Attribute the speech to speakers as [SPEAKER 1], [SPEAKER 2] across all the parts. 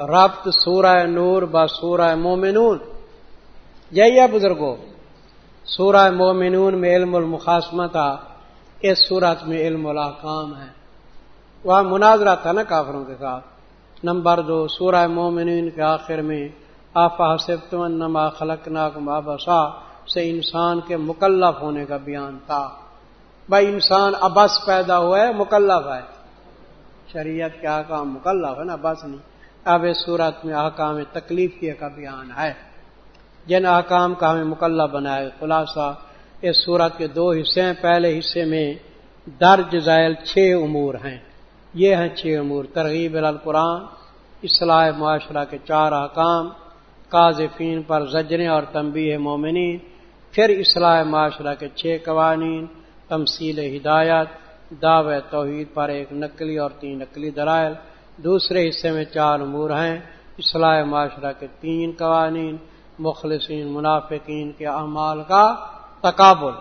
[SPEAKER 1] ربط سورہ نور با سورہ مومنون. یہی ہے بزرگوں سورہ مومنون میں علم المقاسمہ تھا اس صورت میں علم الاحکام ہے۔ وہاں مناظرہ تھا نا کافروں کے ساتھ۔ نمبر دو، سورہ مومنین کے آخر میں، آفا حسب نما خلق ناک مابسا سے انسان کے مکلف ہونے کا بیان تھا۔ بھائی انسان ابس پیدا ہوا ہے، مکلف ہے۔ شریعت کے آکام مکلف ہے نا بس نہیں۔ اب اس صورت میں احکام تکلیف کیے کا بیان ہے۔ جن احکام کا ہمیں مکلہ بنائے خلاصہ، اس صورت کے دو حصے ہیں۔ پہلے حصے میں درج ذائل چھ امور ہیں۔ یہ ہیں چھ امور۔ ترغیب القرآن، اصلاح معاشرہ کے چار احکام قاضفین پر زجریں اور تنبی مومنین، پھر اصلاح معاشرہ کے چھ قوانین، تمثیل ہدایت دعو توحید پر ایک نقلی اور تین نقلی درائل دوسرے حصے میں چار امور ہیں اصلاح معاشرہ کے تین قوانین، مخلصین، منافقین کے اعمال کا تقابل،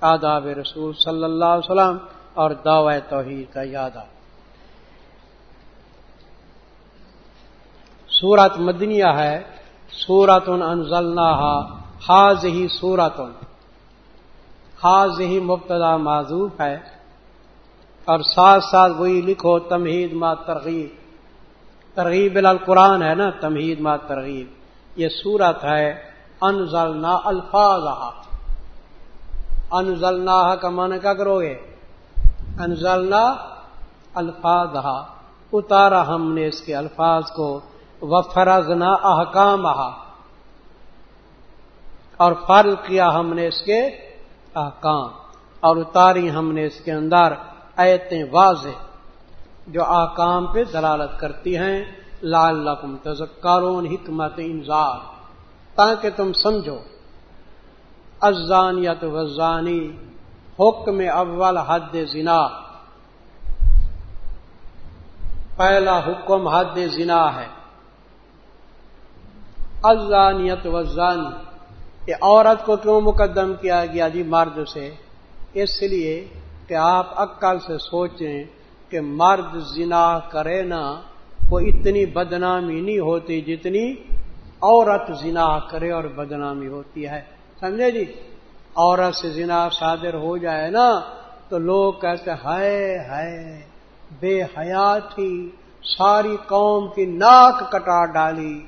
[SPEAKER 1] آداب رسول صلی اللہ علیہ وسلم اور دعوی توحید کا یادہ۔ سورت مدنیہ ہے سورت انزلنا حاض ہی سورت حاض ہی مبتدا معذوف ہے اور ساتھ ساتھ وہی لکھو، تمہید ما ترغیب۔ ترغیب القرآن ہے نا، تمہید ما ترغیب۔ یہ سورت ہے، انزلنا الفاظ انزلنا کا من کیا کرو گے؟ انزلنا الفاظ اتارا ہم نے اس کے الفاظ کو۔ وفرزنا احکام اور فرض کیا ہم نے اس کے احکام۔ اور اتاری ہم نے اس کے اندر ایتیں واضح۔ جو آکام پہ دلالت کرتی ہیں لال لقم تزکارون حکمت انزار تاکہ تم سمجھو ازانیت وزانی حکم اول حد زنا۔ پہلا حکم حد زنا ہے۔ ازانیت وزانی کہ عورت کو کیوں مقدم کیا گیا جی مرد سے؟ اس لیے کہ آپ عقل سے سوچیں۔ کہ مرد زنا کرے نا، وہ اتنی بدنامی نہیں ہوتی جتنی عورت زنا کرے اور بدنامی ہوتی ہے۔ سمجھے جی؟ عورت سے زنا صادر ہو جائے نا، تو لوگ کہتے ہے بے حیات ہی ساری قوم کی ناک کٹا ڈالی،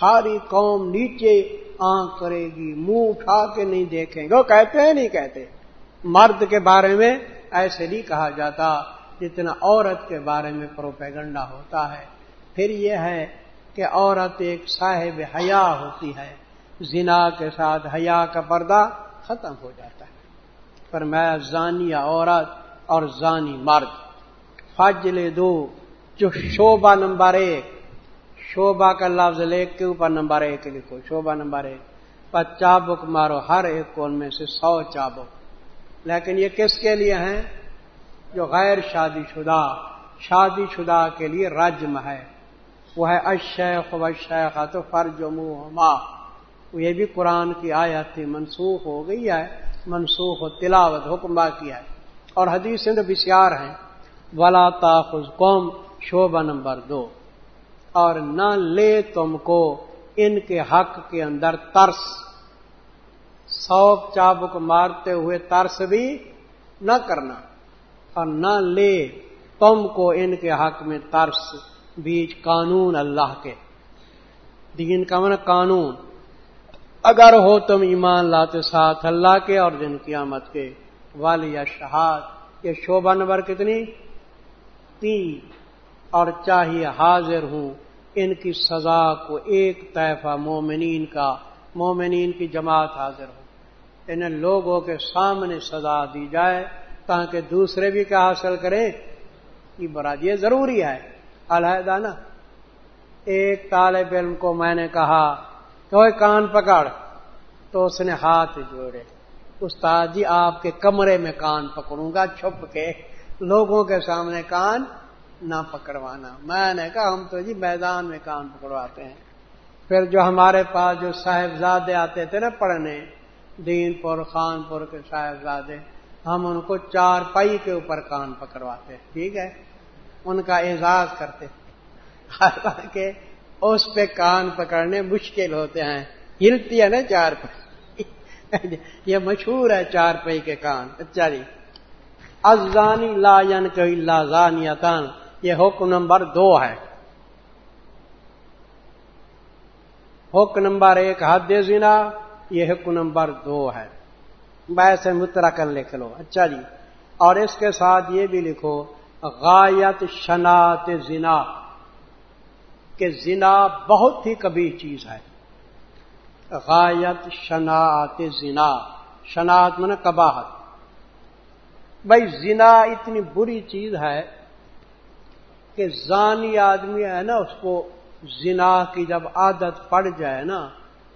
[SPEAKER 1] ساری قوم نیچے آنکھ کرے گی، منہ اٹھا کے نہیں دیکھیں گے۔ وہ کہتے ہیں، نہیں کہتے۔ مرد کے بارے میں ایسے نہیں کہا جاتا۔ جتنا عورت کے بارے میں پروپیگنڈا ہوتا ہے، پھر یہ ہے کہ عورت ایک صاحب حیا ہوتی ہے۔ زنا کے ساتھ حیا کا پردہ ختم ہو جاتا ہے۔ پر میں زانی عورت اور زانی مرد۔ فجل دو، جو شوبہ نمبر ایک شوبہ کا لفظ لکھ کے اوپر نمبر ایک لکھو شوبہ نمبر ایک۔ پر چابک مارو، ہر ایک کون میں سے سو چابک۔ لیکن یہ کس کے لیے ہیں؟ جو غیر شادی شدہ شادی شدہ کے لیے رجم ہے۔ وہ ہے اشیخ و شیخ تو فرج منہ یہ بھی قرآن کی آیت تھی، منسوخ ہو گئی ہے، منسوخ و تلاوت، حکم باقی ہے۔ اور حدیث تو بسیار ہیں۔ ولا تاخذ قوم شعبہ نمبر دو۔ اور نہ لے تم کو ان کے حق کے اندر ترس۔ سوک چابک مارتے ہوئے ترس بھی نہ کرنا۔ اور نہ لے تم کو ان کے حق میں ترس بیچ قانون اللہ کے۔ دین کا من قانون۔ اگر ہو تم ایمان لاتے ساتھ اللہ کے اور دن قیامت کے۔ والی یا شہاد، یہ شوبہ نمبر کتنی؟ تین۔ اور چاہیے حاضر ہوں ان کی سزا کو ایک طیفہ مومنین کا، مومنین کی جماعت حاضر ہو۔ انہیں لوگوں کے سامنے سزا دی جائے۔ تاکہ دوسرے بھی کیا حاصل کریں یہ براد یہ ضروری ہے۔ علیحدہ نا ایک طالب علم کو میں نے کہا کہ کان پکڑ۔ تو اس نے ہاتھ جوڑے۔ استاد جی آپ کے کمرے میں کان پکڑوں گا، چھپ کے۔ لوگوں کے سامنے کان نہ پکڑوانا۔ میں نے کہا، ہم تو جی میدان میں کان پکڑواتے ہیں۔ پھر جو ہمارے پاس جو صاحبزادے آتے تھے نا پڑھنے، دین پور، خان پور کے صاحبزادے ہم ان کو چار پائی کے اوپر کان پکڑواتے ٹھیک ہے؟ ان کا اعزاز کرتے حالانکہ اس پہ کان پکڑنے مشکل ہوتے ہیں۔ ہلتی ہے نا چار پہ یہ مشہور ہے چار پہ کے کان۔ اچھا جی۔ ازانی لا ین زانیتان۔ یہ حکم نمبر دو ہے۔ حکم نمبر ایک حد زنا۔ یہ حکم نمبر دو ہے۔ ویسے مترا کر لکھ لو اچھا جی۔ اور اس کے ساتھ یہ بھی لکھو، غایت شنات زنا۔ کہ زنا بہت ہی کبھی چیز ہے۔ غایت شناعت زنا۔ شناعت من کباہت بھائی زنا اتنی بری چیز ہے کہ زانی آدمی ہے نا، اس کو زنا کی جب عادت پڑ جائے نا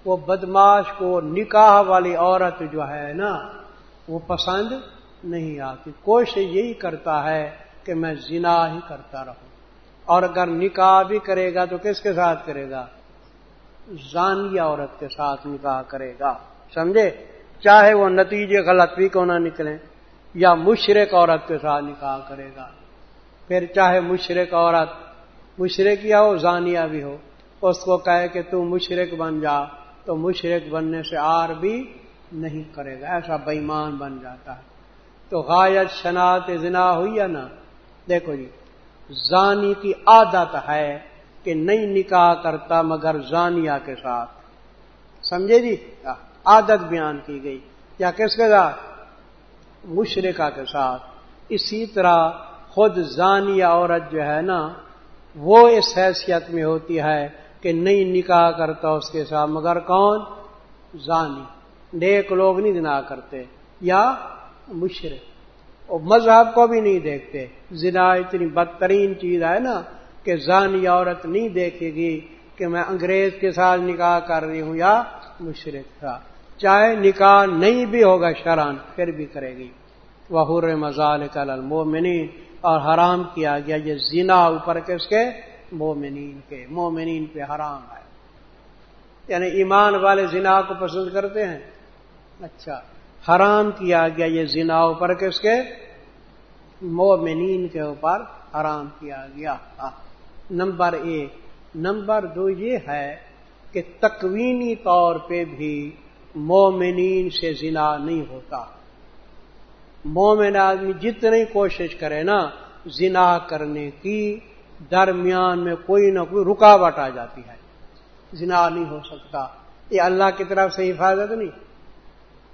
[SPEAKER 1] وہ بدماش کو نکاح والی عورت جو ہے نا، وہ پسند نہیں آتی۔ کوشش یہی کرتا ہے کہ میں زنا ہی کرتا رہوں۔ اور اگر نکاح بھی کرے گا تو کس کے ساتھ کرے گا؟ زانیہ عورت کے ساتھ نکاح کرے گا۔ سمجھے؟ چاہے وہ نتیجے غلط بھی کو نہ نکلیں، یا مشرق عورت کے ساتھ نکاح کرے گا۔ پھر چاہے مشرق عورت مشرق یا ہو، زانیہ بھی ہو، اس کو کہے کہ تو مشرق بن جا۔ تو مشرق بننے سے آر بھی نہیں کرے گا۔ ایسا بےمان بن جاتا ہے۔ تو غایت، شناخت، زنا ہوئی یا نا دیکھو جی زانی کی عادت ہے کہ نہیں نکاح کرتا مگر زانیہ کے ساتھ۔ سمجھے جی؟ عادت بیان کی گئی۔ یا کس کے ساتھ؟ مشرقہ کے ساتھ۔ اسی طرح خود زانیہ عورت جو ہے نا، وہ اس حیثیت میں ہوتی ہے کہ نہیں نکاح کرتا اس کے ساتھ، مگر کون؟ زانی۔ نیک لوگ نہیں دنا کرتے، یا مشرق اور مذہب کو بھی نہیں دیکھتے۔ زنا اتنی بدترین چیز ہے نا کہ زانی عورت نہیں دیکھے گی کہ میں انگریز کے ساتھ نکاح کر رہی ہوں یا مشرق تھا۔ چاہے نکاح نہیں بھی ہوگا شران پھر بھی کرے گی۔ وہ مزال کل المومنین اور حرام کیا گیا، یہ زنا اوپر کس کے مومنین کے، مومنین پہ حرام ہے۔ یعنی ایمان والے زنا کو پسند کرتے ہیں۔ اچھا حرام کیا گیا یہ زنا اوپر کس کے مومنین کے اوپر حرام کیا گیا۔ ہاں، نمبر ایک۔ نمبر دو یہ ہے کہ تکوینی طور پہ بھی مومنین سے زنا نہیں ہوتا۔ مومن آدمی جتنی کوشش کرے نا، زنا کرنے کی درمیان میں کوئی نہ کوئی رکاوٹ آ جاتی ہے۔ زنا نہیں ہو سکتا۔ یہ اللہ کی طرف سے حفاظت نہیں۔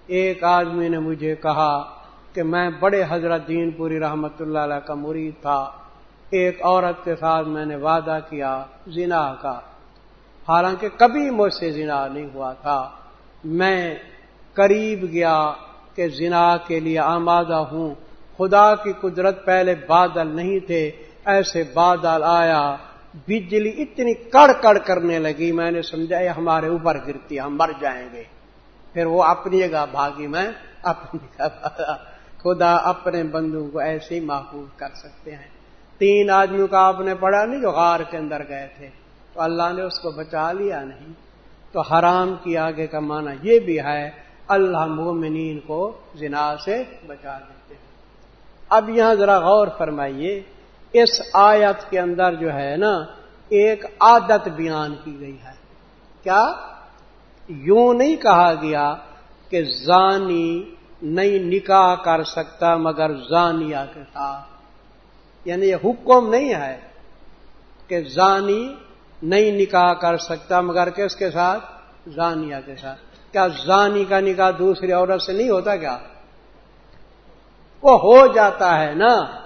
[SPEAKER 1] ایک آدمی نے مجھے کہا کہ میں بڑے حضرت دین پوری رحمت اللہ علیہ کا مرید تھا۔ ایک عورت کے ساتھ میں نے وعدہ کیا زنا کا۔ حالانکہ کبھی مجھ سے زنا نہیں ہوا تھا۔ میں قریب گیا کہ زنا کے لیے آمادہ ہوں۔ خدا کی قدرت پہلے بادل نہیں تھے۔ ایسے بادل آیا، بجلی اتنی کڑ کڑ کرنے لگی، میں نے سمجھا یہ ہمارے اوپر گرتی، ہم مر جائیں گے۔ پھر وہ اپنی جگہ بھاگی، میں اپنی جگہ خدا اپنے بندوں کو ایسے ہی محفوظ کر سکتے ہیں۔ تین آدمیوں کا آپ نے پڑھا نہیں جو غار کے اندر گئے تھے، تو اللہ نے اس کو بچا لیا نہیں۔ تو حرام کی آگے کا معنی یہ بھی ہے، اللہ مومنین کو زنا سے بچا دیتے ہیں۔ اب یہاں ذرا غور فرمائیے اس آیت کے اندر جو ہے نا، ایک عادت بیان کی گئی ہے۔ کیا؟ یوں نہیں کہا گیا کہ زانی نہیں نکاح کر سکتا مگر زانیہ کے ساتھ۔ یعنی یہ حکم نہیں ہے کہ زانی نہیں نکاح کر سکتا مگر کس کے ساتھ؟ زانیہ کے ساتھ۔ کیا زانی کا نکاح دوسری عورت سے نہیں ہوتا کیا؟ وہ ہو جاتا ہے نا۔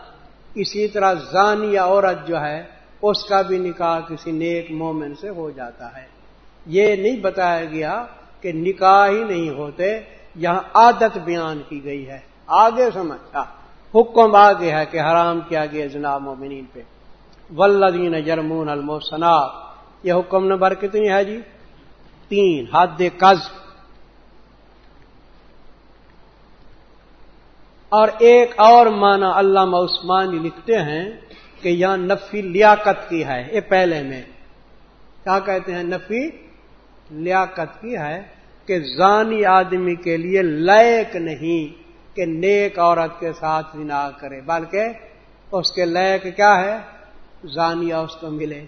[SPEAKER 1] اسی طرح زانیہ عورت جو ہے، اس کا بھی نکاح کسی نیک مومن سے ہو جاتا ہے۔ یہ نہیں بتایا گیا کہ نکاح ہی نہیں ہوتے، یہاں عادت بیان کی گئی ہے۔ آگے سمجھا ہاں، حکم آگے ہے کہ حرام کیا گیا جناب مومنین پہ۔ ولدین جرمون الموسنا یہ حکم نمبر کتنی ہے جی؟ تین، حد قز اور ایک اور معنی علامہ عثمانی لکھتے ہیں کہ یہاں نفی لیاقت کی ہے، یہ پہلے میں۔ کیا کہتے ہیں؟ نفی لیاقت کی ہے کہ زانی آدمی کے لیے لائق نہیں کہ نیک عورت کے ساتھ بنا کرے، بلکہ اس کے لائق کیا ہے؟ زانیہ اس کو ملے۔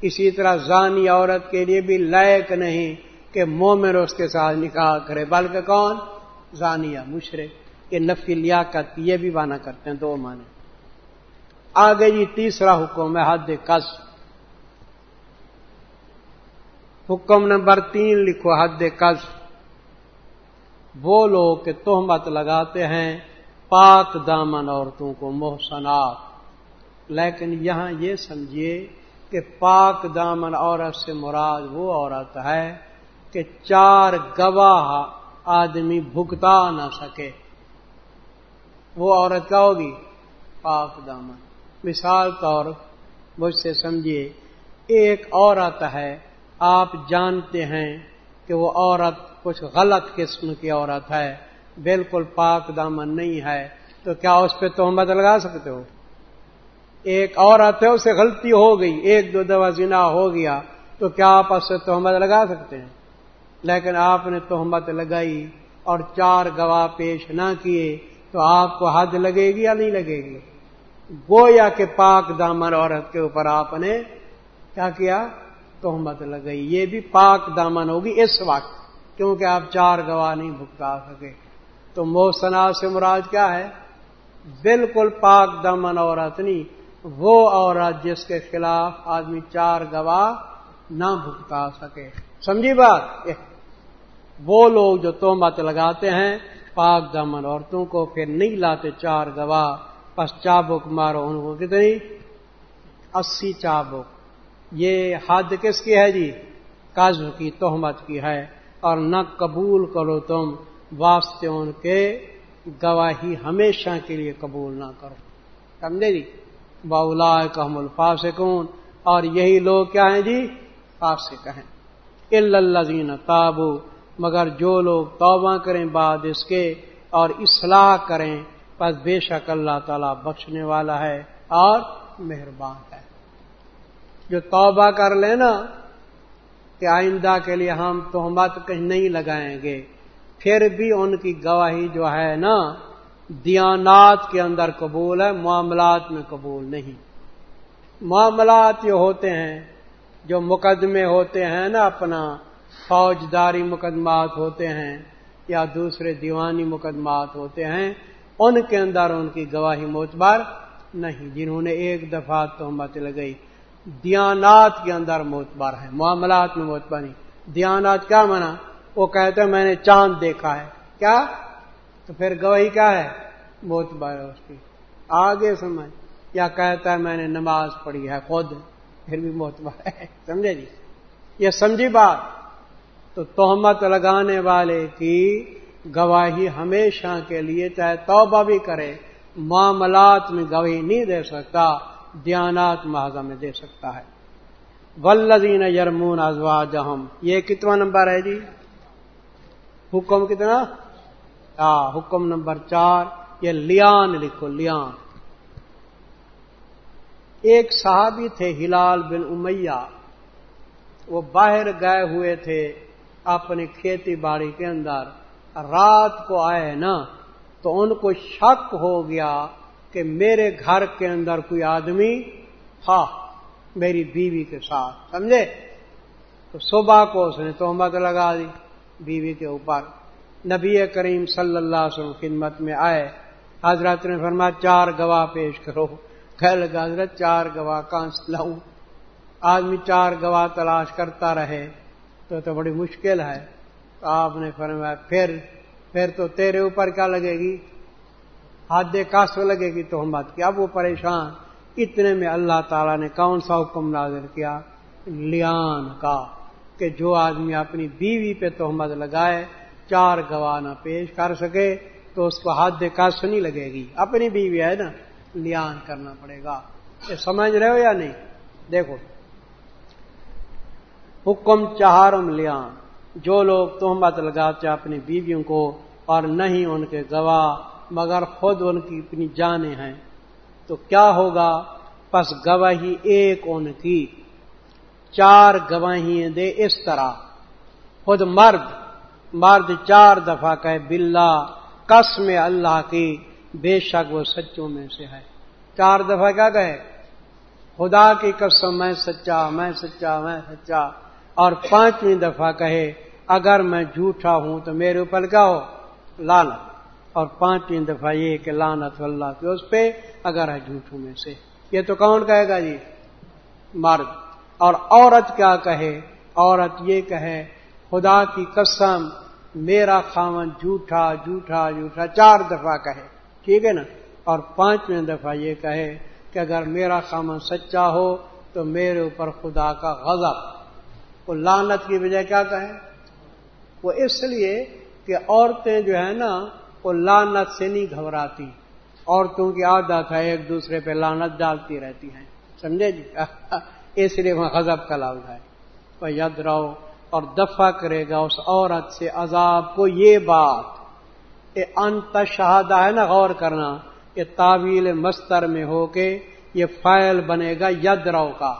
[SPEAKER 1] اسی طرح زانی عورت کے لیے بھی لائق نہیں کہ مومن اس کے ساتھ نکاح کرے، بلکہ کون؟ زانیہ مشرق یہ نفی لیاقت یہ بھی بانا کرتے ہیں، دو معنی۔ آگے جی تیسرا حکم ہے، حد کس حکم نمبر تین لکھو، حد کس وہ لوگ کہ تہمت لگاتے ہیں پاک دامن عورتوں کو، محسنات۔ لیکن یہاں یہ سمجھیے کہ پاک دامن عورت سے مراد وہ عورت ہے کہ چار گواہ آدمی بھگتا نہ سکے۔ وہ عورت کیا ہوگی؟ پاک دامن۔ مثال طور مجھ سے سمجھیے، ایک عورت ہے، آپ جانتے ہیں کہ وہ عورت کچھ غلط قسم کی عورت ہے، بالکل پاک دامن نہیں ہے، تو کیا اس پہ تہمت لگا سکتے ہو؟ ایک عورت ہے، اسے غلطی ہو گئی، ایک دو دفعہ زنا ہو گیا، تو کیا آپ اس سے تہمت لگا سکتے ہیں؟ لیکن آپ نے تہمت لگائی اور چار گواہ پیش نہ کیے تو آپ کو حد لگے گی یا نہیں لگے گی؟ گویا کہ پاک دامن عورت کے اوپر آپ نے کیا کیا؟ تہمت لگائی۔ یہ بھی پاک دامن ہوگی اس وقت، کیونکہ آپ چار گواہ نہیں بھگتا سکے۔ تو موسنا سے مراد کیا ہے؟ بالکل پاک دامن عورت نہیں، وہ عورت جس کے خلاف آدمی چار گواہ نہ بھگتا سکے۔ سمجھی بات؟ وہ لوگ جو تومت لگاتے ہیں پاک دمن عورتوں کو پھر نہیں لاتے چار گواہ پس چابک مارو ان کو کتنی؟ اسی چابک۔ یہ حد کس کی ہے جی؟ کاز کی، تہمت کی ہے۔ اور نہ قبول کرو تم، واسطے ان کے گواہی ہمیشہ کے لیے قبول نہ کرو۔ سمجھے جی؟ باؤلا کام الفاسکون اور یہی لوگ کیا ہیں جی؟ فاسق ہیں۔ الزین تابو مگر جو لوگ توبہ کریں بعد اس کے اور اصلاح کریں بس بے شک اللہ تعالی بخشنے والا ہے اور مہربان ہے۔ جو توبہ کر لیں نا، کہ آئندہ کے لیے ہم تہمت کہیں نہیں لگائیں گے، پھر بھی ان کی گواہی جو ہے نا، دیانات کے اندر قبول ہے، معاملات میں قبول نہیں۔ معاملات یہ ہوتے ہیں، جو مقدمے ہوتے ہیں نا اپنا فوجداری مقدمات ہوتے ہیں یا دوسرے دیوانی مقدمات ہوتے ہیں، ان کے اندر ان کی گواہی معتبر نہیں، جنہوں نے ایک دفعہ تہمت لگئی دیانات کے اندر معتبر ہیں، معاملات میں معتبر نہیں۔ دیانات کیا منع وہ کہتے ہیں، میں نے چاند دیکھا ہے۔ کیا؟ تو پھر گواہی کیا ہے؟ معتبر ہے اس کی۔ آگے سمجھ۔ یا کہتا ہے، میں نے نماز پڑھی ہے خود، پھر بھی معتبر ہے۔ سمجھے جی؟ یہ سمجھی بات۔ تو تہمت لگانے والے کی گواہی ہمیشہ کے لیے چاہے توبہ بھی کرے، معاملات میں گواہی نہیں دے سکتا، دیانات محاذہ میں دے سکتا ہے۔ ولدین یرمون ازوا جہم یہ کتنا نمبر ہے جی؟ حکم کتنا؟ حکم نمبر چار، یہ لیان لکھو، لیان۔ ایک صحابی تھے، ہلال بن امیہ، وہ باہر گئے ہوئے تھے۔ اپنی کھیتی باڑی کے اندر رات کو آئے نا، تو ان کو شک ہو گیا کہ میرے گھر کے اندر کوئی آدمی تھا، میری بیوی کے ساتھ، سمجھے؟ تو صبح کو اس نے تہمت لگا دی بیوی کے اوپر۔ نبی کریم صلی اللہ علیہ وسلم خدمت میں آئے۔ حضرت نے فرما چار گواہ پیش کرو۔ کہ لگا، حضرت چار گواہ کہاں سے لاؤں۔ آدمی چار گواہ تلاش کرتا رہے۔ تو تو بڑی مشکل ہے۔ تو آپ نے فرمایا، پھر پھر تو تیرے اوپر کیا لگے گی؟ ہاتھ دے کاس لگے گی تو مت کیا؟ وہ پریشان۔ اتنے میں اللہ تعالیٰ نے کون سا حکم نازر کیا؟ لیان کا، کہ جو آدمی اپنی بیوی پہ تہمت لگائے، چار گواہ نہ پیش کر سکے، تو اس کو ہاتھ کس نہیں لگے گی۔ اپنی بیوی ہے نا، لیان کرنا پڑے گا۔ یہ سمجھ رہے ہو یا نہیں؟ دیکھو حکم چہارم لیان جو لوگ تہمت لگاتے اپنی بیویوں کو اور نہیں ان کے گواہ، مگر خود ان کی اپنی جانیں ہیں۔ تو کیا ہوگا؟ پس گواہی ایک ان کی۔ چار گواہی دے اس طرح۔ خود مرد مرد چار دفعہ کہ بلا قسم اللہ کی، بے شک وہ سچوں میں سے ہے۔ چار دفعہ کیا کہے؟ خدا کی قسم، میں سچا میں سچا میں سچا۔ اور پانچویں دفعہ کہے، اگر میں جھوٹا ہوں تو میرے اوپر کیا ہو لانت اور پانچویں دفعہ یہ کہ لانت اللہ کی اس پہ، اگر ہے جھوٹوں میں سے۔ یہ تو کون کہے گا جی؟ مرد۔ اور عورت کیا کہے؟ عورت یہ کہے، خدا کی قسم، میرا خامن جھوٹا جھوٹا جھوٹا، چار دفعہ کہے۔ ٹھیک ہے نا؟ اور پانچویں دفعہ یہ کہے کہ اگر میرا خامن سچا ہو تو میرے اوپر خدا کا غضب۔ وہ لانت کی وجہ کیا کہے وہ اس لیے کہ عورتیں جو ہے نا، وہ لانت سے نہیں گھبراتی۔ عورتوں کی عادت ہے ایک دوسرے پہ لانت ڈالتی رہتی ہیں۔ سمجھے جی؟ اس لیے وہاں غضب کا لفظ ہے۔ وہ ید رہو اور دفع کرے گا اس عورت سے عذاب کو یہ بات یہ انت شہادہ ہے نا، غور کرنا، یہ تعویل مستر میں ہو کے یہ فائل بنے گا ید رو کا۔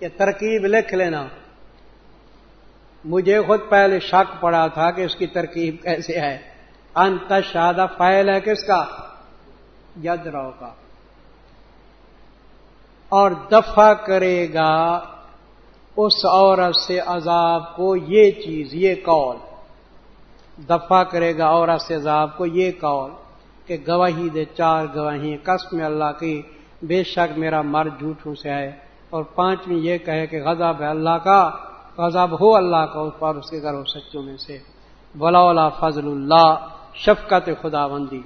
[SPEAKER 1] یہ ترکیب لکھ لینا۔ مجھے خود پہلے شک پڑا تھا کہ اس کی ترکیب کیسے ہے۔ انت شادہ فائل ہے کس کا؟ ید رو کا۔ اور دفع کرے گا اس عورت سے عذاب کو یہ چیز، یہ کال دفع کرے گا عورت سے عذاب کو یہ کال کہ گواہی دے، چار گواہی قسم اللہ کی، بے شک میرا مر جھوٹوں سے ہے۔ اور پانچویں یہ کہے کہ غضب ہے اللہ کا۔ غضب ہو اللہ کا، اس پر، اس کے گھر سچوں میں سے۔ ولا فضل اللہ شفقت خدا بندی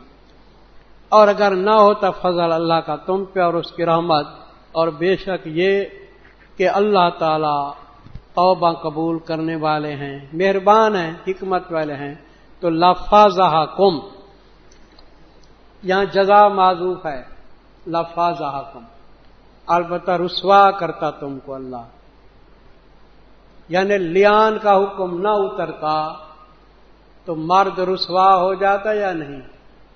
[SPEAKER 1] اور اگر نہ ہوتا فضل اللہ کا تم پہ اور اس کی رحمت، اور بے شک یہ کہ اللہ تعالی توبہ قبول کرنے والے ہیں، مہربان ہیں، حکمت والے ہیں، تو لفاظہ کم۔ یہاں جزا معذوف ہے لفاظہ کم۔ البتہ رسوا کرتا تم کو اللہ۔ یعنی لیان کا حکم نہ اترتا تو مرد رسوا ہو جاتا یا نہیں؟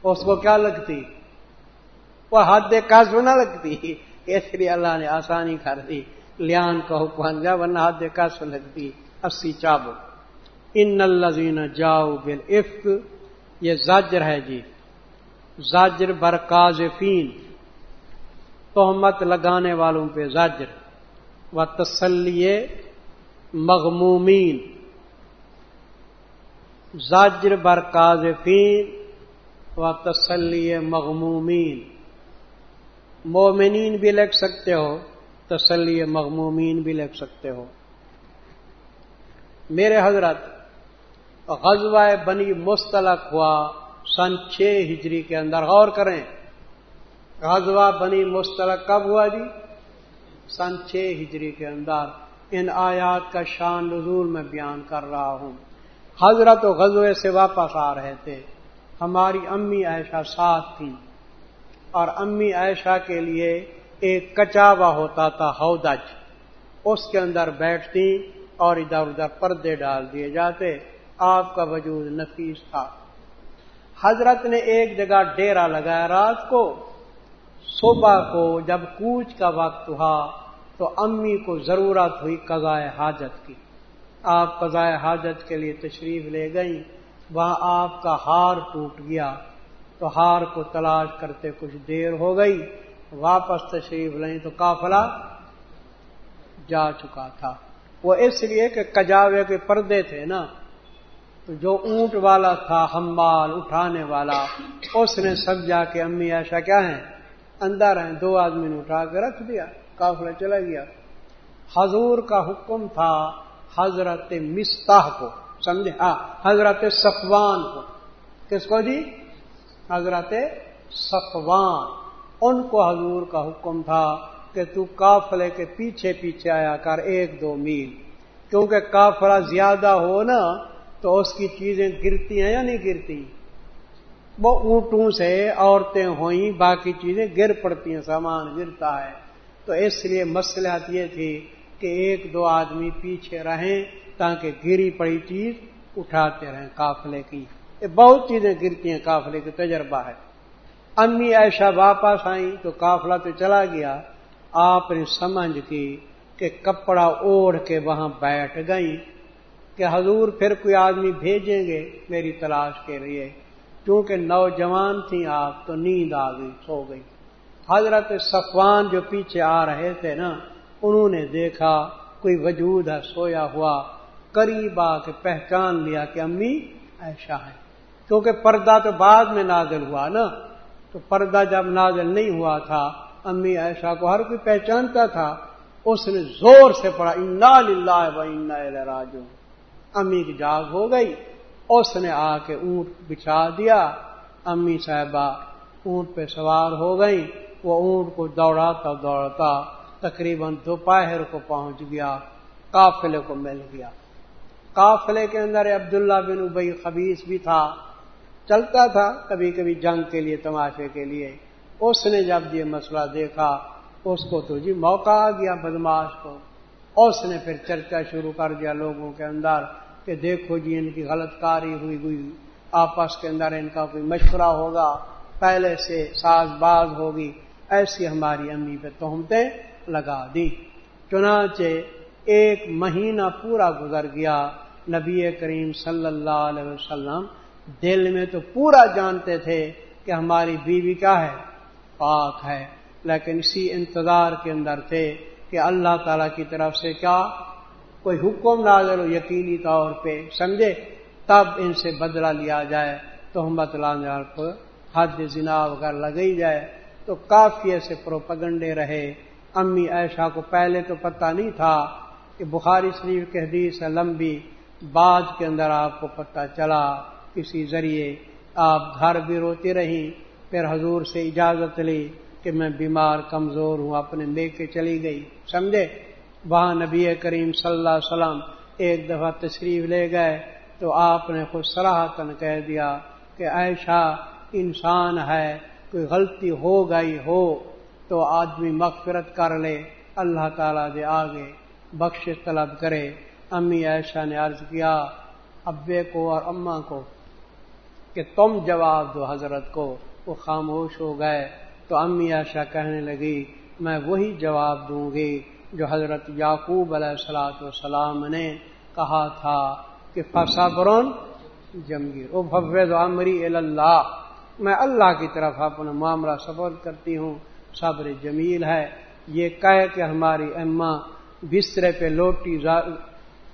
[SPEAKER 1] اس کو کیا لگتی؟ وہ حد قصب نہ لگتی۔ اس لیے اللہ نے آسانی کر دی۔ لیان کا حکم جا، ورنہ حد قصب لگتی۔ اسی چابو۔ ان الزین جاؤ بل عفق یہ زاجر ہے جی۔ زاجر برکاز فین تہمت لگانے والوں پہ زاجر۔ و تسلی مغمومین زاجر بر قاذفین و تسلی مغمومین۔ مومنین بھی لکھ سکتے ہو، تسلی مغمومین بھی لکھ سکتے ہو۔ میرے حضرت، غزوہ بنی مستلق ہوا سن چھ ہجری کے اندر۔ غور کریں، غزوہ بنی مستلق کب ہوا جی؟ سن چھ ہجری کے اندر۔ ان آیات کا شان نزول میں بیان کر رہا ہوں۔ حضرت و غزوے سے واپس آ رہے تھے۔ ہماری امی عائشہ ساتھ تھی۔ اور امی عائشہ کے لیے ایک کچاوا ہوتا تھا ہودج اس کے اندر بیٹھتی اور ادھر ادھر پردے ڈال دیے جاتے۔ آپ کا وجود نفیس تھا۔ حضرت نے ایک جگہ ڈیرا لگایا رات کو۔ صبح کو جب کوچ کا وقت ہوا تو امی کو ضرورت ہوئی قضائے حاجت کی۔ آپ قضائے حاجت کے لیے تشریف لے گئیں، وہاں آپ کا ہار ٹوٹ گیا۔ تو ہار کو تلاش کرتے کچھ دیر ہو گئی، واپس تشریف لیں تو کافلا جا چکا تھا۔ وہ اس لیے کہ کجاوے کے پردے تھے نا۔ تو جو اونٹ والا تھا ہمبال اٹھانے والا، اس نے سب جا کے امی ایسا کیا ہے؟ اندر ہیں دو آدمی نے اٹھا کے رکھ دیا۔ کافلا چلا گیا۔ حضور کا حکم تھا حضرت مستاح کو، سمجھے؟ ہاں حضرت صفوان کو۔ کس کو جی؟ حضرت صفوان۔ ان کو حضور کا حکم تھا کہ تو کافلے کے پیچھے پیچھے آیا کر ایک دو میل۔ کیونکہ کافلا زیادہ ہو نا، تو اس کی چیزیں گرتی ہیں یا نہیں گرتی؟ وہ اونٹوں سے عورتیں ہوئیں، باقی چیزیں گر پڑتی ہیں، سامان گرتا ہے۔ تو اس لیے مسلحت یہ تھی کہ ایک دو آدمی پیچھے رہیں تاکہ گری پڑی چیز اٹھاتے رہیں قافلے کی۔ یہ بہت چیزیں گرتی ہیں قافلے کا تجربہ ہے۔ امی ایشا واپس آئیں تو قافلہ تو چلا گیا۔ آپ نے سمجھ کی کہ کپڑا اوڑھ کے وہاں بیٹھ گئی کہ حضور پھر کوئی آدمی بھیجیں گے میری تلاش کے لیے۔ کیونکہ نوجوان تھی آپ تو نیند آ گئی، سو گئی۔ حضرت صفوان جو پیچھے آ رہے تھے نا، انہوں نے دیکھا کوئی وجود ہے، سویا ہوا، قریب آ کے پہچان لیا کہ امی ایسا ہے۔ کیونکہ پردہ تو بعد میں نازل ہوا نا، تو پردہ جب نازل نہیں ہوا تھا، امی ایسا کو ہر کوئی پہچانتا تھا۔ اس نے زور سے پڑھا، انا للہ و انا راجو امی کی جاگ ہو گئی۔ اس نے آ کے اونٹ بچھا دیا۔ امی صاحبہ اونٹ پہ سوار ہو گئی وہ اونٹ کو دوڑاتا دوڑتا تقریباً دوپہر کو پہنچ گیا، قافلے کو مل گیا۔ قافلے کے اندر عبداللہ بن ابئی خبیص بھی تھا، چلتا تھا کبھی کبھی جنگ کے لیے، تماشے کے لیے۔ اس نے جب یہ مسئلہ دیکھا، اس کو تو جی موقع آ گیا بدماش کو۔ اس نے پھر چرچا شروع کر دیا لوگوں کے اندر کہ دیکھو جی ان کی غلط کاری ہوئی ہوئی۔ آپس کے اندر ان کا کوئی مشورہ ہوگا۔ پہلے سے ساز باز ہوگی۔ ایسی ہماری امی پہ تہمتیں لگا دی چنانچہ ایک مہینہ پورا گزر گیا۔ نبی کریم صلی اللہ علیہ وسلم دل میں تو پورا جانتے تھے کہ ہماری بیوی کیا ہے؟ پاک ہے۔ لیکن اسی انتظار کے اندر تھے کہ اللہ تعالی کی طرف سے کیا کوئی حکم نازل ہو یقینی طور پہ، سمجھے؟ تب ان سے بدلہ لیا جائے تو ہم کو حد زنا وغیرہ لگئی جائے۔ تو کافی ایسے پروپگنڈے رہے۔ امی ایشا کو پہلے تو پتہ نہیں تھا کہ بخاری شریف کے حدیث لمبی، بعد کے اندر آپ کو پتہ چلا۔ کسی ذریعے آپ گھر بھی روتی رہی پھر حضور سے اجازت لی کہ میں بیمار، کمزور ہوں، اپنے لے کے چلی گئی۔ سمجھے؟ وہاں نبی کریم صلی اللہ علیہ وسلم ایک دفعہ تشریف لے گئے تو آپ نے خود سراہتن کہہ دیا کہ ایشا انسان ہے۔ کوئی غلطی ہو گئی ہو تو آدمی مغفرت کر لے، اللہ تعالی دے آگے بخش طلب کرے۔ امی ایشا نے عرض کیا، ابے کو اور اماں کو کہ تم جواب دو حضرت کو، وہ خاموش ہو گئے۔ تو امی ایشا کہنے لگی، میں وہی جواب دوں گی جو حضرت یعقوب علیہ السلاۃ والسلام نے کہا تھا کہ فصبرون جمگیر او بھوید عمری اللہ۔ میں اللہ کی طرف اپنا معاملہ صبر کرتی ہوں۔ صبر جمیل ہے۔ یہ کہہ کہ ہماری اماں بسترے پہ لوٹی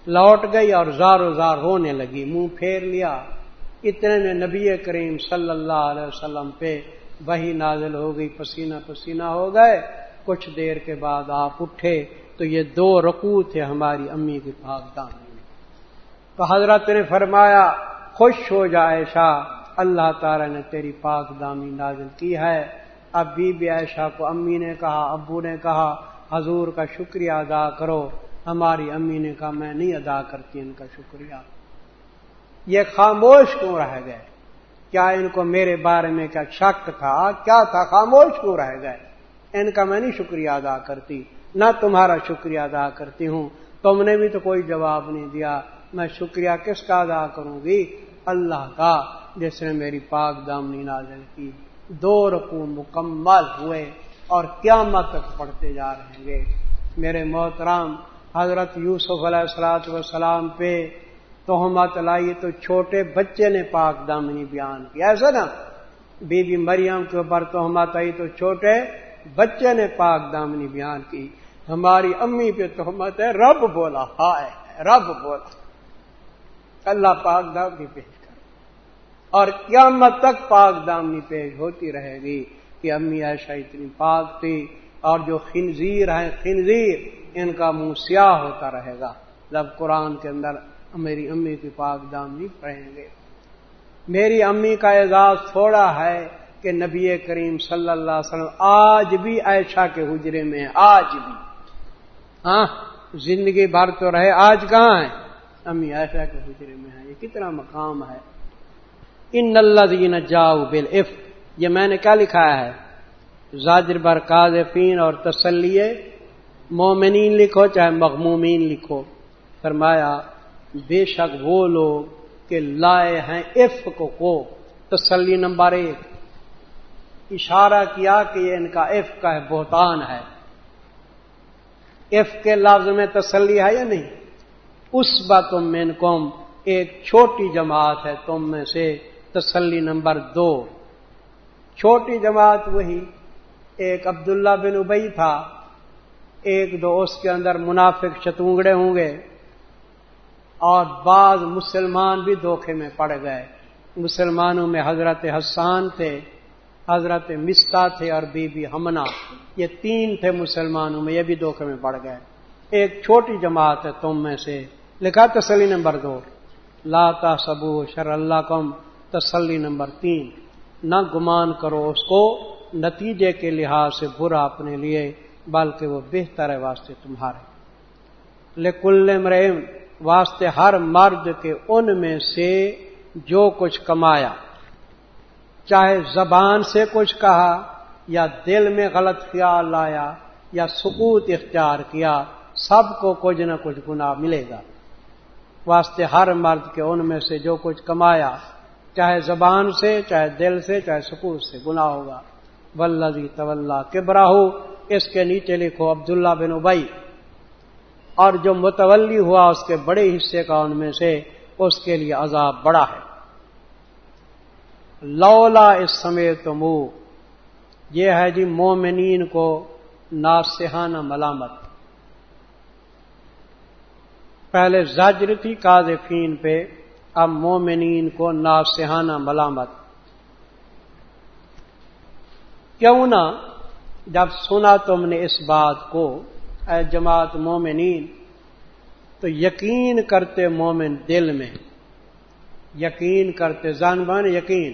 [SPEAKER 1] لوٹ گئی اور زار و زار ہونے لگی۔ منہ پھیر لیا۔ اتنے میں نبی کریم صلی اللہ علیہ وسلم پہ وہی نازل ہو گئی۔ پسینہ پسینہ ہو گئے۔ کچھ دیر کے بعد آپ اٹھے۔ تو یہ دو رکو تھے ہماری امی کی پاک میں۔ تو حضرت نے فرمایا، خوش ہو جائے شاہ اللہ تعالی نے تیری پاک دامی نازل کی ہے۔ اب بی بی عائشہ کو امی نے کہا، ابو نے کہا، حضور کا شکریہ ادا کرو۔ ہماری امی نے کہا، میں نہیں ادا کرتی ان کا شکریہ۔ یہ خاموش کیوں رہ گئے؟ کیا ان کو میرے بارے میں کیا شک تھا؟ کیا تھا؟ خاموش کیوں رہ گئے؟ ان کا میں نہیں شکریہ ادا کرتی، نہ تمہارا شکریہ ادا کرتی ہوں۔ تم نے بھی تو کوئی جواب نہیں دیا۔ میں شکریہ کس کا ادا کروں گی؟ اللہ کا۔ جس نے میری پاک دامنی نازل کی، دو رقو مکمل ہوئے اور قیامت تک پڑھتے جا رہیں گے۔ میرے محترام حضرت یوسف علیہ السلاۃ والسلام پہ تہمت لائی تو چھوٹے بچے نے پاک دامنی بیان کیا ایسا نا بی بی مریم کے اوپر تہمت آئی تو چھوٹے بچے نے پاک دامنی بیان کی۔ ہماری امی پہ تہمت ہے، رب بولا، ہائے، رب بولا۔ اللہ پاک دامنی پیش کر اور قیامت تک پاک دامنی پیش ہوتی رہے گی کہ امی ایسا اتنی پاک تھی اور جو خنزیر ہیں خنزیر، ان کا منہ سیاہ ہوتا رہے گا۔ جب قرآن کے اندر میری امی کی پاک دامنی پڑھیں گے۔ میری امی کا اعزاز تھوڑا ہے کہ نبی کریم صلی اللہ علیہ وسلم آج بھی عائشہ کے حجرے میں آج بھی۔ ہاں زندگی بھر تو رہے، آج کہاں ہے امی عائشہ کے حجرے میں ہے یہ کتنا مقام ہے۔ ان اللہ جاؤ بل یہ میں نے کیا لکھا ہے؟ زاجر بر قاضفین اور تسلیے مومنین لکھو چاہے مغمومین لکھو۔ فرمایا، بے شک وہ لوگ کہ لائے ہیں اف کو تسلی نمبر ایک۔ اشارہ کیا کہ یہ ان کا اف کا ہے، بہتان ہے۔ اف کے لفظ میں تسلی ہے یا نہیں؟ اس بات تم میں ایک چھوٹی جماعت ہے، تم میں سے تسلی نمبر دو۔ چھوٹی جماعت وہی، ایک عبداللہ بن ابئی تھا۔ ایک دو اس کے اندر منافق چتونگڑے ہوں گے۔ اور بعض مسلمان بھی دھوکے میں پڑ گئے۔ مسلمانوں میں حضرت حسان تھے، حضرت مستا تھے اور بی بی ہمنا۔ یہ تین تھے مسلمانوں میں، یہ بھی دھوکے میں پڑ گئے۔ ایک چھوٹی جماعت ہے تم میں سے۔ لکھا تسلی نمبر دو۔ لاتا سبو شر اللہ کم۔ تسلی نمبر تین۔ نہ گمان کرو اس کو، نتیجے کے لحاظ سے برا اپنے لیے، بلکہ وہ بہتر ہے واسطے تمہارے۔ لکل مریم واسطے ہر مرد کے ان میں سے جو کچھ کمایا۔ چاہے زبان سے کچھ کہا، یا دل میں غلط خیال لایا، یا سکوت اختیار کیا، سب کو کچھ نہ کچھ گنا ملے گا۔ واسطے ہر مرد کے ان میں سے جو کچھ کمایا چاہے زبان سے، چاہے دل سے، چاہے سکوت سے گنا ہوگا۔ ولزی طول کے اس کے نیچے لکھو عبداللہ بن ابئی اور جو متولی ہوا اس کے بڑے حصے کا ان میں سے اس کے لیے عذاب بڑا ہے۔ لولا اس سمے تو یہ ہے جی مومنین کو ناسہانہ ملامت۔ پہلے زجر تھی کاذفین پہ۔ اب مومنین کو ناسہانہ ملامت۔ کیوں نہ جب سنا تم نے اس بات کو، اے جماعت مومنین، تو یقین کرتے مومن دل میں، یقین کرتے زان بان یقین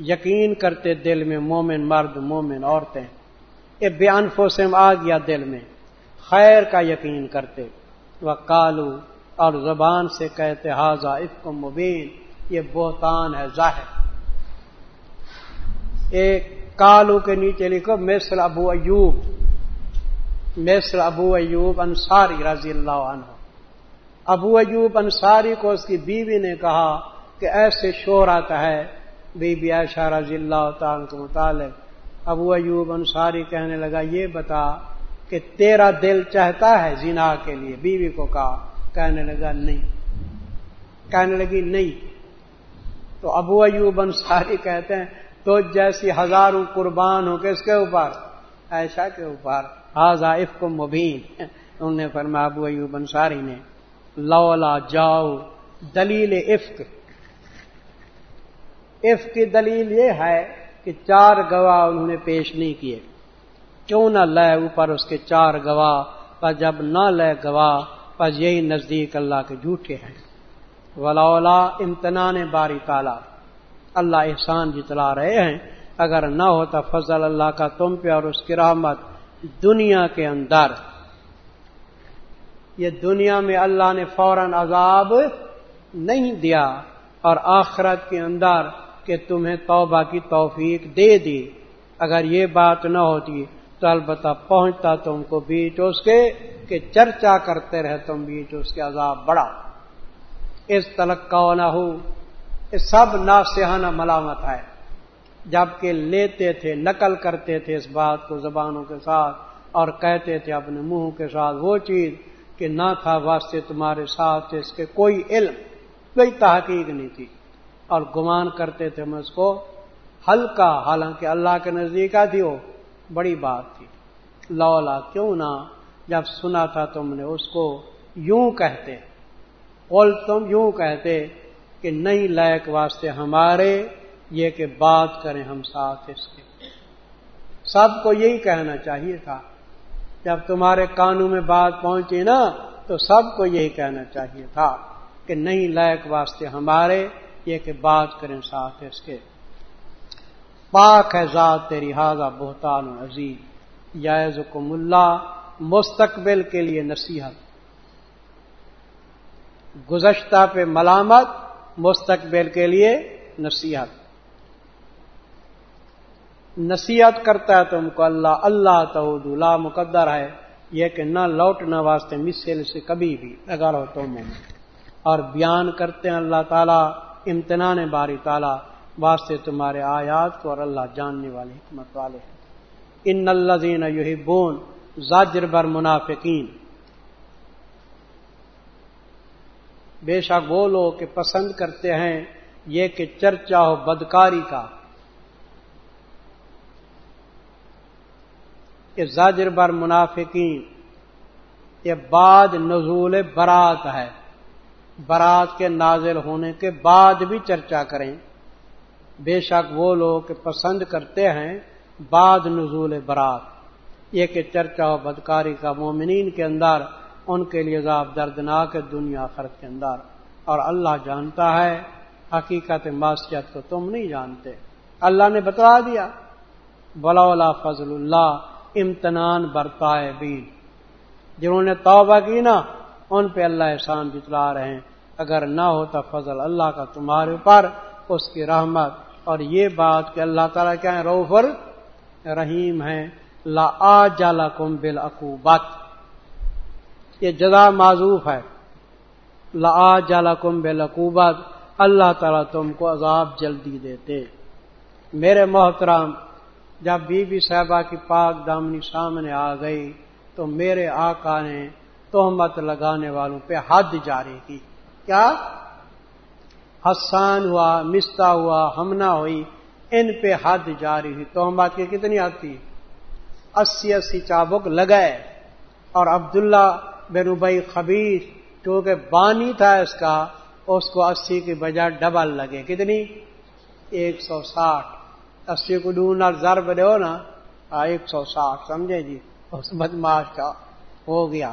[SPEAKER 1] یقین کرتے دل میں مومن مرد، مومن عورتیں۔ یہ بیان فوسم آ گیا دل میں، خیر کا یقین کرتے۔ وہ کالو اور زبان سے کہتے حاضہ افق مبین یہ بہتان ہے، ظاہر۔ ایک کالو کے نیچے لکھو، مثل ابو ایوب مثل ابو ایوب انصاری رضی اللہ عنہ ابو ایوب انصاری کو اس کی بیوی نے کہا کہ ایسے شور آتا ہے، بی بی عائشہ رضی اللہ تعالیٰ کے متعلق۔ ابو ایوب انصاری کہنے لگا، یہ بتا کہ تیرا دل چاہتا ہے زنا کے لیے بیوی کو کہا۔ کہنے لگا، نہیں. کہنے لگی، نہیں. تو ابو ایوب انصاری کہتے ہیں، تو جیسی ہزاروں قربان ہو کس کے اوپر. ایشا کے اوپر. حاضا عفق مبین. انہوں نے فرما ابو ایوب انصاری نے، لولا جاؤ دلیل عفق. عفق کی دلیل یہ ہے کہ چار گواہ انہوں نے پیش نہیں کیے. کیوں نہ لے اوپر اس کے چار گواہ، پر جب نہ لے گواہ پر یہی نزدیک اللہ کے جھوٹے ہیں۔ ولا امتنان باری تالا اللہ احسان جتلا رہے ہیں۔ اگر نہ ہوتا فضل اللہ کا تم پہ اور اس کی رحمت دنیا کے اندر۔ یہ دنیا میں اللہ نے فوراً عذاب نہیں دیا اور آخرت کے اندر کہ تمہیں توبہ کی توفیق دے دی۔ اگر یہ بات نہ ہوتی تو البتہ پہنچتا تم کو بیچ اس کے کہ چرچا کرتے رہے تم بیچ اس کے عذاب بڑا اس تلک کا نہ ہو یہ سب ناسہانہ ملامت ہے۔ جبکہ لیتے تھے، نقل کرتے تھے اس بات کو زبانوں کے ساتھ اور کہتے تھے اپنے منہ کے ساتھ، وہ چیز کہ نہ تھا واسطے تمہارے ساتھ اس کے کوئی علم، کوئی تحقیق نہیں تھی۔ اور گمان کرتے تھے میں اس کو، ہلکا، حالانکہ اللہ کے نزدیک تھی وہ بڑی بات تھی۔ لولا، کیوں نہ جب سنا تھا تم نے، اس کو یوں کہتے بول تم یوں کہتے کہ نہیں لائق واسطے ہمارے، یہ کہ بات کریں ہم ساتھ اس کے۔ سب کو یہی کہنا چاہیے تھا۔ جب تمہارے کانوں میں بات پہنچی نا، تو سب کو یہی کہنا چاہیے تھا کہ نہیں لائق واسطے ہمارے، یہ کہ بات کریں ساتھ اس کے۔ پاک ہے ذات تیری حاضہ بہتان عزیز یائز کو ملا مستقبل کے لیے نصیحت۔ گزشتہ پہ ملامت، مستقبل کے لیے نصیحت۔ نصیحت کرتا ہے تم کو اللہ اللہ تعود، لا مقدر ہے۔ یہ کہ نہ لوٹنا واسطے مسل سے کبھی بھی اگر ہو تم اور بیان کرتے ہیں اللہ تعالیٰ، امتنان باری تعالیٰ، واسطے تمہارے آیات کو اور اللہ جاننے والے حکمت والے ان اللہ زین یو بون زاجر بر منافقین۔ بے شک وہ لوگ کہ پسند کرتے ہیں یہ کہ چرچا ہو بدکاری کا۔ یہ زاجر بر منافقین، یہ بعد نزول برات ہے۔ برات کے نازل ہونے کے بعد بھی چرچا کریں۔ بے شک وہ لوگ پسند کرتے ہیں بعد نزول برات۔ یہ کہ چرچا ہو بدکاری کا مومنین کے اندر ان کے لیے عذاب دردناک دنیا خرچ کے اندر۔ اور اللہ جانتا ہے، حقیقت معاشیت کو تم نہیں جانتے۔ اللہ نے بتا دیا، بلا فضل اللہ، امتنان برتائے بین۔ جنہوں نے توبہ کی نا، ان پہ اللہ احسان جتلا رہے ہیں۔ اگر نہ ہوتا فضل اللہ کا تمہارے اوپر، اس کی رحمت۔ اور یہ بات کہ اللہ تعالیٰ کیا ہے روفر رحیم ہے لا آ جالا کم بل یہ جزا معذوف ہے۔ لا آ جالا کم بل اللہ تعالیٰ تم کو عذاب جلدی دیتے۔ میرے محترام جب بی بی صاحبہ کی پاک دامنی سامنے آ گئی، تو میرے آقا نے تہمت لگانے والوں پہ حد جاری کی۔ کیا؟ حسان ہوا مستا ہوا، ہمنا ہوئی، ان پہ حد جاری ہوئی۔ تہمت کی کتنی آتی اسی اسی چابک لگائے اور عبداللہ بیروبائی خبیر کیونکہ بانی تھا اس کا، اس کو اسی کی بجائے ڈبل لگے۔ کتنی؟ ایک سو ساٹھ۔ اسی کو ڈھونڈنا ضرب دو نا ایک سو ساٹھ، سمجھے جی؟ اس بدماش کا ہو گیا۔